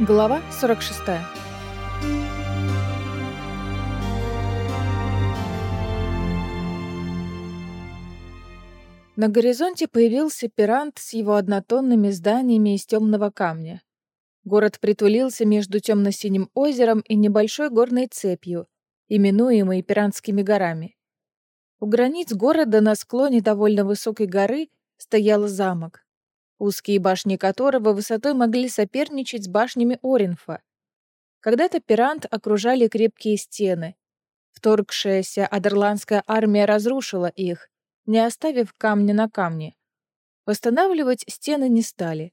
Глава 46. На горизонте появился пирант с его однотонными зданиями из темного камня. Город притулился между темно-синим озером и небольшой горной цепью, именуемой Пиранскими горами. У границ города на склоне довольно высокой горы стоял замок, узкие башни которого высотой могли соперничать с башнями Оринфа. Когда-то Пирант окружали крепкие стены. Вторгшаяся адерландская армия разрушила их, не оставив камня на камне. Восстанавливать стены не стали.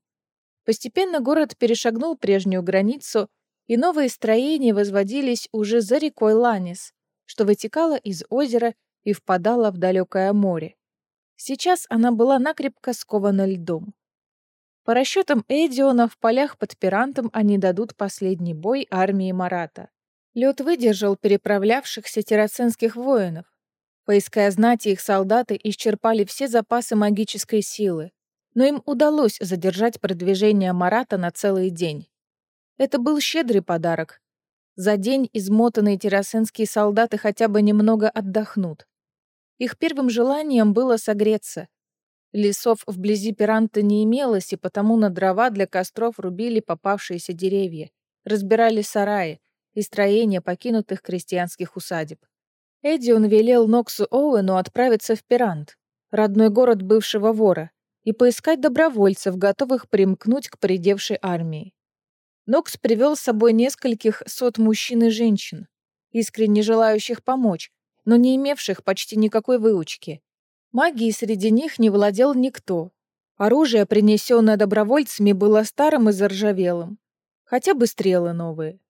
Постепенно город перешагнул прежнюю границу, и новые строения возводились уже за рекой Ланис, что вытекала из озера и впадала в далекое море. Сейчас она была накрепко скована льдом. По расчетам Эдиона, в полях под Пирантом они дадут последний бой армии Марата. Лед выдержал переправлявшихся терраценских воинов. Поиская знати, их солдаты исчерпали все запасы магической силы, но им удалось задержать продвижение Марата на целый день. Это был щедрый подарок. За день измотанные террасенские солдаты хотя бы немного отдохнут. Их первым желанием было согреться, Лесов вблизи Пиранта не имелось, и потому на дрова для костров рубили попавшиеся деревья, разбирали сараи и строения покинутых крестьянских усадеб. Эдион велел Ноксу Оуэну отправиться в Пирант, родной город бывшего вора, и поискать добровольцев, готовых примкнуть к придевшей армии. Нокс привел с собой нескольких сот мужчин и женщин, искренне желающих помочь, но не имевших почти никакой выучки. Магией среди них не владел никто. Оружие, принесенное добровольцами, было старым и заржавелым. Хотя бы стрелы новые.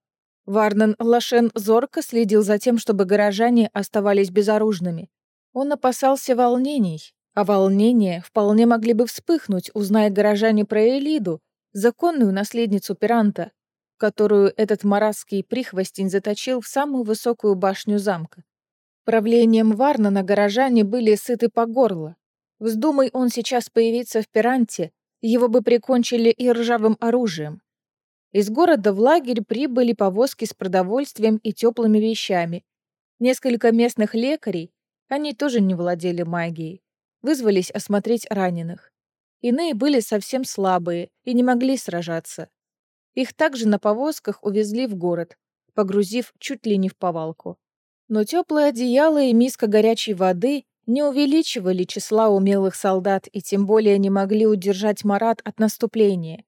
Варнан Лашен зорко следил за тем, чтобы горожане оставались безоружными. Он опасался волнений, а волнения вполне могли бы вспыхнуть, узная горожане про Элиду, законную наследницу Пиранта, которую этот маратский прихвостень заточил в самую высокую башню замка. Правлением Варнана горожане были сыты по горло. Вздумай он сейчас появиться в Пиранте, его бы прикончили и ржавым оружием. Из города в лагерь прибыли повозки с продовольствием и теплыми вещами. Несколько местных лекарей, они тоже не владели магией, вызвались осмотреть раненых. Иные были совсем слабые и не могли сражаться. Их также на повозках увезли в город, погрузив чуть ли не в повалку. Но теплое одеяло и миска горячей воды не увеличивали числа умелых солдат и тем более не могли удержать Марат от наступления.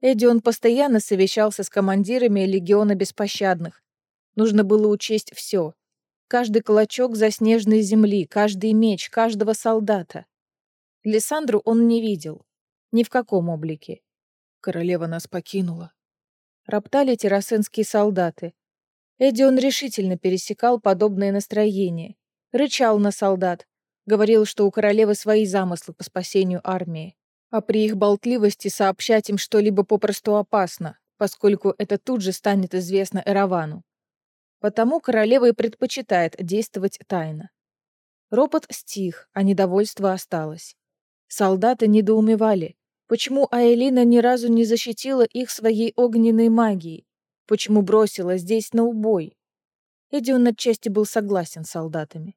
Эдион постоянно совещался с командирами легиона беспощадных. Нужно было учесть все. Каждый клочок заснеженной земли, каждый меч, каждого солдата. Лиссандру он не видел. Ни в каком облике. Королева нас покинула. Роптали террасенские солдаты. Эдион решительно пересекал подобное настроение, рычал на солдат, говорил, что у королевы свои замыслы по спасению армии, а при их болтливости сообщать им что-либо попросту опасно, поскольку это тут же станет известно Эравану. Потому королева и предпочитает действовать тайно. Ропот стих, а недовольство осталось. Солдаты недоумевали, почему Аэлина ни разу не защитила их своей огненной магией, Почему бросила здесь на убой? Эдион отчасти был согласен с солдатами.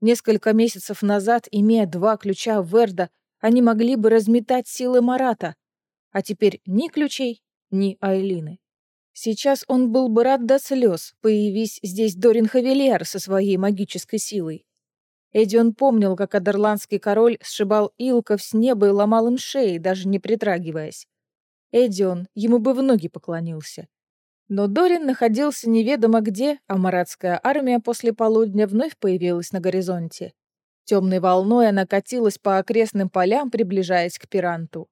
Несколько месяцев назад, имея два ключа Верда, они могли бы разметать силы Марата, а теперь ни ключей, ни Айлины. Сейчас он был бы рад до слез, появись здесь Дорин Хавелиар со своей магической силой. Эдион помнил, как адерландский король сшибал илков с неба и ломал им шеи, даже не притрагиваясь. Эдион ему бы в ноги поклонился. Но Дорин находился неведомо где, а маратская армия после полудня вновь появилась на горизонте. Темной волной она катилась по окрестным полям, приближаясь к пиранту.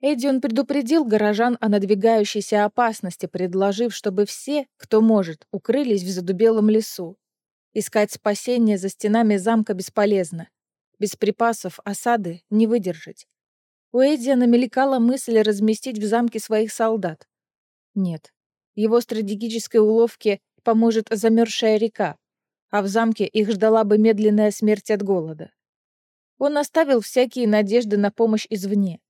Эдион предупредил горожан о надвигающейся опасности, предложив, чтобы все, кто может, укрылись в задубелом лесу. Искать спасение за стенами замка бесполезно. Без припасов осады не выдержать. У Эдиона мелькала мысль разместить в замке своих солдат. Нет, его стратегической уловке поможет замерзшая река, а в замке их ждала бы медленная смерть от голода. Он оставил всякие надежды на помощь извне.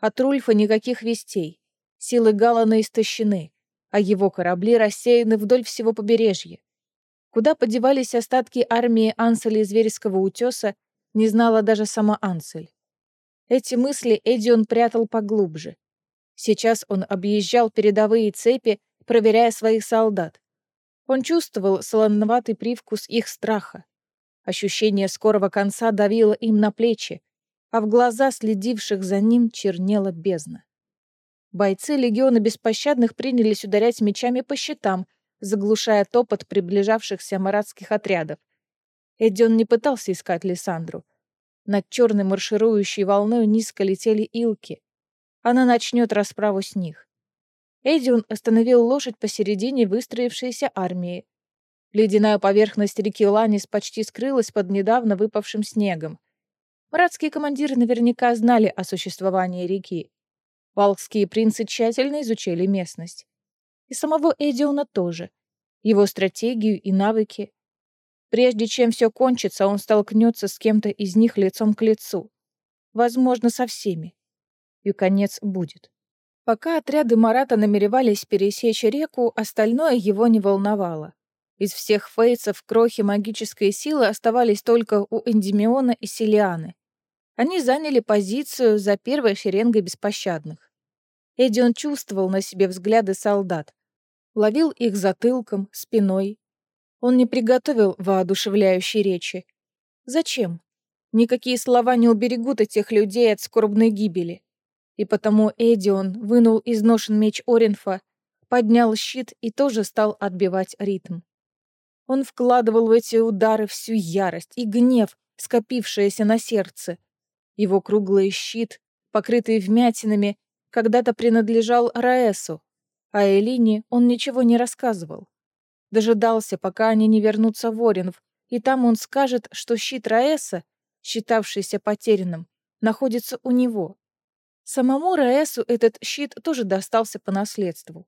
От Рульфа никаких вестей. Силы Галана истощены. а его корабли рассеяны вдоль всего побережья. Куда подевались остатки армии Анселя из Вереского утеса, не знала даже сама Ансель. Эти мысли Эдион прятал поглубже. Сейчас он объезжал передовые цепи, проверяя своих солдат. Он чувствовал солоноватый привкус их страха. Ощущение скорого конца давило им на плечи, а в глаза следивших за ним чернела бездна. Бойцы легиона беспощадных принялись ударять мечами по щитам, заглушая топот приближавшихся маратских отрядов. Эдион не пытался искать Лиссандру. Над черной марширующей волной низко летели илки. Она начнет расправу с них. Эдион остановил лошадь посередине выстроившейся армии. Ледяная поверхность реки Ланис почти скрылась под недавно выпавшим снегом. Маратские командиры наверняка знали о существовании реки. Валкские принцы тщательно изучили местность. И самого Эдиона тоже. Его стратегию и навыки. Прежде чем все кончится, он столкнется с кем-то из них лицом к лицу. Возможно, со всеми. И конец будет. Пока отряды Марата намеревались пересечь реку, остальное его не волновало. Из всех фейцев крохи магической силы оставались только у Эндимиона и Селианы. Они заняли позицию за первой шеренгой беспощадных. Эдион чувствовал на себе взгляды солдат. Ловил их затылком, спиной. Он не приготовил воодушевляющей речи. Зачем? Никакие слова не уберегут этих людей от скорбной гибели. И потому Эдион вынул изношен меч Оринфа, поднял щит и тоже стал отбивать ритм. Он вкладывал в эти удары всю ярость и гнев, скопившиеся на сердце. Его круглый щит, покрытый вмятинами, когда-то принадлежал Раэсу, а Элине он ничего не рассказывал. Дожидался, пока они не вернутся в Оринв, и там он скажет, что щит Раэса, считавшийся потерянным, находится у него. Самому Раэсу этот щит тоже достался по наследству.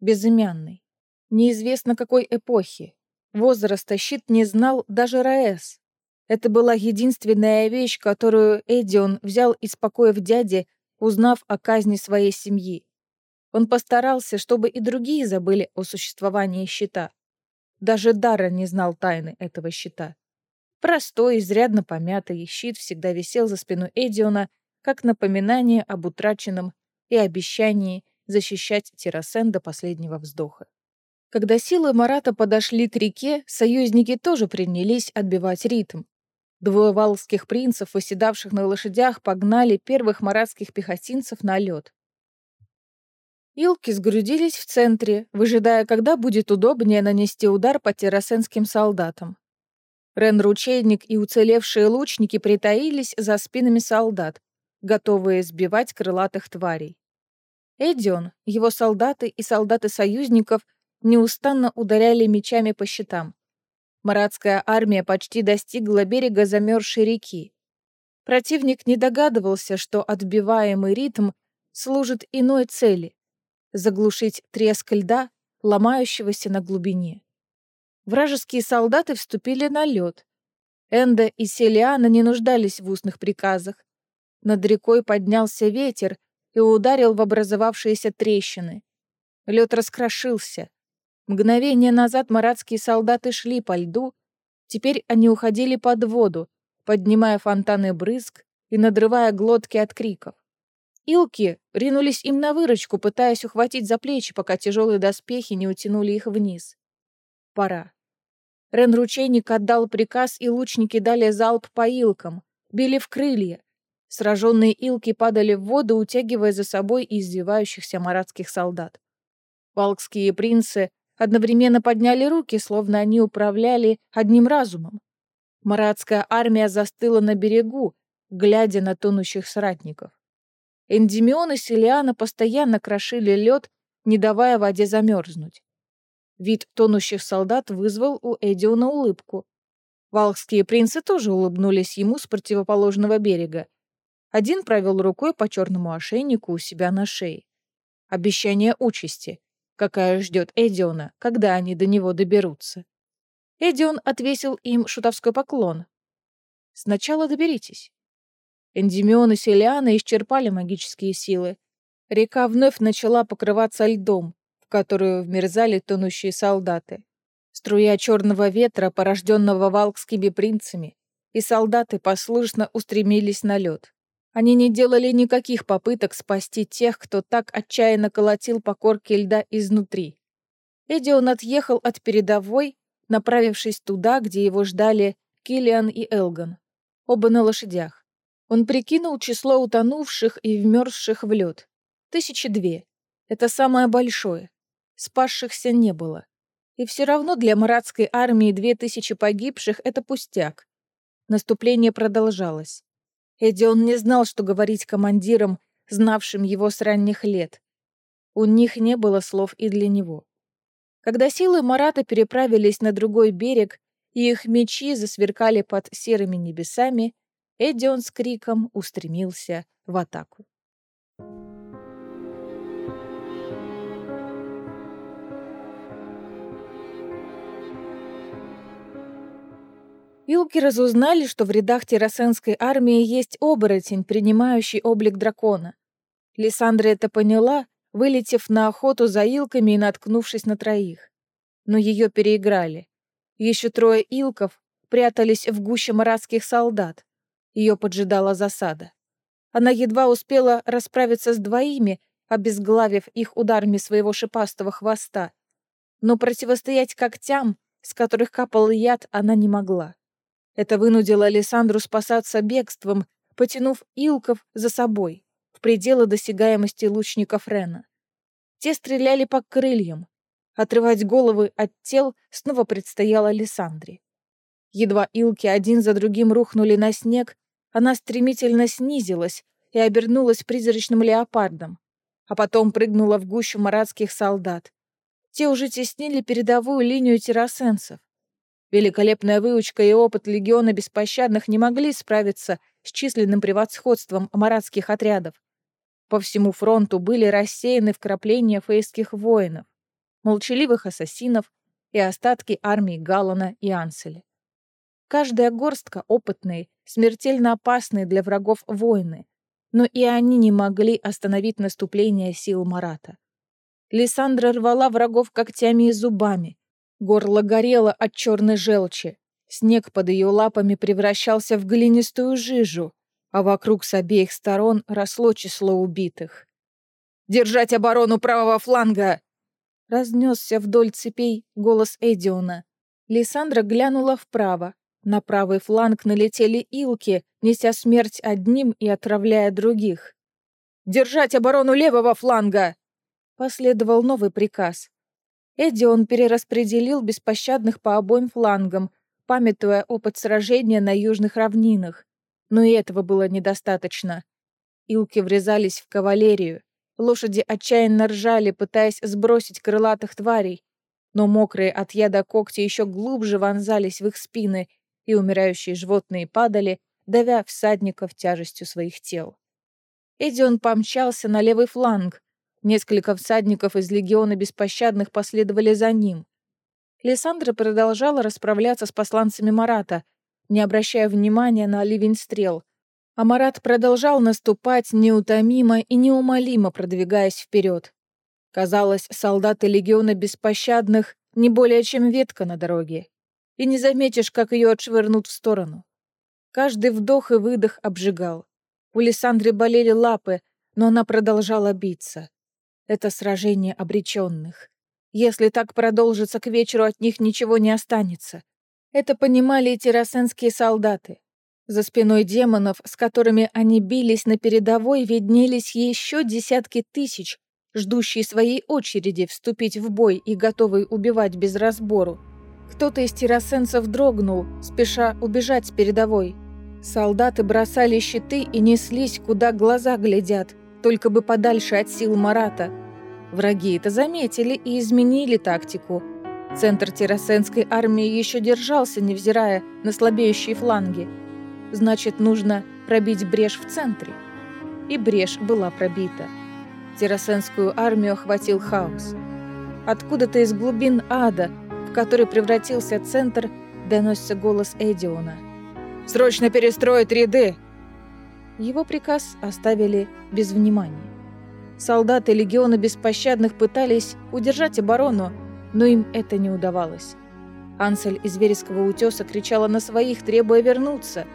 Безымянный. Неизвестно какой эпохи. Возраста щит не знал даже Раэс. Это была единственная вещь, которую Эдион взял из покоев дяди, узнав о казни своей семьи. Он постарался, чтобы и другие забыли о существовании щита. Даже Дара не знал тайны этого щита. Простой, изрядно помятый щит всегда висел за спиной Эдиона, как напоминание об утраченном и обещании защищать Террасен до последнего вздоха. Когда силы Марата подошли к реке, союзники тоже принялись отбивать ритм. Двое валских принцев, восседавших на лошадях, погнали первых маратских пехотинцев на лед. Илки сгрудились в центре, выжидая, когда будет удобнее нанести удар по террасенским солдатам. Рен-ручейник и уцелевшие лучники притаились за спинами солдат, готовые сбивать крылатых тварей. Эдион, его солдаты и солдаты союзников неустанно ударяли мечами по щитам. Маратская армия почти достигла берега замерзшей реки. Противник не догадывался, что отбиваемый ритм служит иной цели — заглушить треск льда, ломающегося на глубине. Вражеские солдаты вступили на лед. Энда и Селиана не нуждались в устных приказах. Над рекой поднялся ветер и ударил в образовавшиеся трещины. Лед раскрошился. Мгновение назад маратские солдаты шли по льду, теперь они уходили под воду, поднимая фонтаны брызг и надрывая глотки от криков. Илки ринулись им на выручку, пытаясь ухватить за плечи, пока тяжелые доспехи не утянули их вниз. Пора. Рен-ручейник отдал приказ, и лучники дали залп по илкам, били в крылья, Сраженные илки падали в воду, утягивая за собой извивающихся маратских солдат. Валкские принцы одновременно подняли руки, словно они управляли одним разумом. Маратская армия застыла на берегу, глядя на тонущих соратников. Эндимион и Селиана постоянно крошили лед, не давая воде замерзнуть. Вид тонущих солдат вызвал у Эдиона улыбку. Валкские принцы тоже улыбнулись ему с противоположного берега, один провел рукой по черному ошейнику у себя на шее. Обещание участи, какая ждет Эдиона, когда они до него доберутся. Эдион отвесил им шутовской поклон. «Сначала доберитесь». Эндимион и Селиана исчерпали магические силы. Река вновь начала покрываться льдом. в которую вмерзали тонущие солдаты. Струя черного ветра, порожденного валкскими принцами, и солдаты послушно устремились на лед. Они не делали никаких попыток спасти тех, кто так отчаянно колотил по корке льда изнутри. Эдион отъехал от передовой, направившись туда, где его ждали Киллиан и Элган, оба на лошадях. Он прикинул число утонувших и вмерзших в лед. Тысячи две. Это самое большое. Спасшихся не было. И все равно для маратской армии две тысячи погибших — это пустяк. Наступление продолжалось. Эдион не знал, что говорить командирам, знавшим его с ранних лет. У них не было слов и для него. Когда силы Марата переправились на другой берег, и их мечи засверкали под серыми небесами, Эдион с криком устремился в атаку. Илки разузнали, что в рядах террасенской армии есть оборотень, принимающий облик дракона. Лиссандра это поняла, вылетев на охоту за илками и наткнувшись на троих. Но ее переиграли. Еще трое илков прятались в гуще маратских солдат. Ее поджидала засада. Она едва успела расправиться с двоими, обезглавив их ударами своего шипастого хвоста. Но противостоять когтям, с которых капал яд, она не могла. Это вынудило Александру спасаться бегством, потянув Илков за собой, в пределы досягаемости лучников Рена. Те стреляли по крыльям. Отрывать головы от тел снова предстояло Александре. Едва Илки один за другим рухнули на снег, она стремительно снизилась и обернулась призрачным леопардом, а потом прыгнула в гущу маратских солдат. Те уже теснили передовую линию террасенцев. Великолепная выучка и опыт легиона беспощадных не могли справиться с численным превосходством маратских отрядов. По всему фронту были рассеяны вкрапления фейских воинов, молчаливых ассасинов и остатки армии Галлана и Анселя. Каждая горстка опытные, смертельно опасные для врагов воины, но и они не могли остановить наступление сил Марата. Лиссандра рвала врагов когтями и зубами, Горло горело от черной желчи. Снег под ее лапами превращался в глинистую жижу, а вокруг с обеих сторон росло число убитых. «Держать оборону правого фланга!» Разнесся вдоль цепей голос Эдиона. Лиссандра глянула вправо. На правый фланг налетели илки, неся смерть одним и отравляя других. «Держать оборону левого фланга!» Последовал новый приказ. Эдион перераспределил беспощадных по обоим флангам, памятуя опыт сражения на южных равнинах. Но и этого было недостаточно. Илки врезались в кавалерию. Лошади отчаянно ржали, пытаясь сбросить крылатых тварей. Но мокрые от яда когти еще глубже вонзались в их спины, и умирающие животные падали, давя всадников тяжестью своих тел. Эдион помчался на левый фланг, Несколько всадников из легиона беспощадных последовали за ним. Лиссандра продолжала расправляться с посланцами Марата, не обращая внимания на ливень стрел. А Марат продолжал наступать неутомимо и неумолимо продвигаясь вперед. Казалось, солдаты легиона беспощадных не более чем ветка на дороге. И не заметишь, как ее отшвырнут в сторону. Каждый вдох и выдох обжигал. У Лиссандры болели лапы, но она продолжала биться. Это сражение обреченных. Если так продолжится, к вечеру от них ничего не останется. Это понимали и террасенские солдаты. За спиной демонов, с которыми они бились на передовой, виднелись еще десятки тысяч, ждущие своей очереди вступить в бой и готовые убивать без разбору. Кто-то из террасенцев дрогнул, спеша убежать с передовой. Солдаты бросали щиты и неслись, куда глаза глядят – только бы подальше от сил Марата. Враги это заметили и изменили тактику. Центр террасенской армии еще держался, невзирая на слабеющие фланги. Значит, нужно пробить брешь в центре. И брешь была пробита. Террасенскую армию охватил хаос. Откуда-то из глубин ада, в который превратился центр, доносится голос Эдиона. «Срочно перестроить ряды! Его приказ оставили без внимания. Солдаты легиона беспощадных пытались удержать оборону, но им это не удавалось. Ансель из Вереского утеса кричала на своих, требуя вернуться.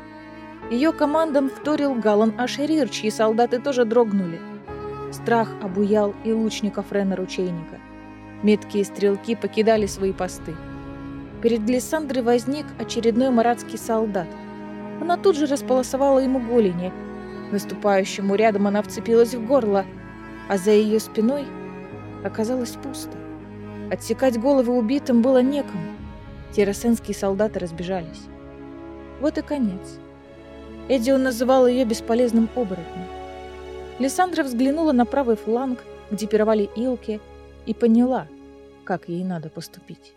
Ее командам вторил Галан Ашерир, чьи солдаты тоже дрогнули. Страх обуял и лучников Рена Ручейника. Меткие стрелки покидали свои посты. Перед Глиссандрой возник очередной маратский солдат. Она тут же располосовала ему голени. Выступающему рядом она вцепилась в горло, а за ее спиной оказалось пусто. Отсекать головы убитым было некому. Террасенские солдаты разбежались. Вот и конец. Эдион называл ее бесполезным оборотнем. Лиссандра взглянула на правый фланг, где пировали илки, и поняла, как ей надо поступить.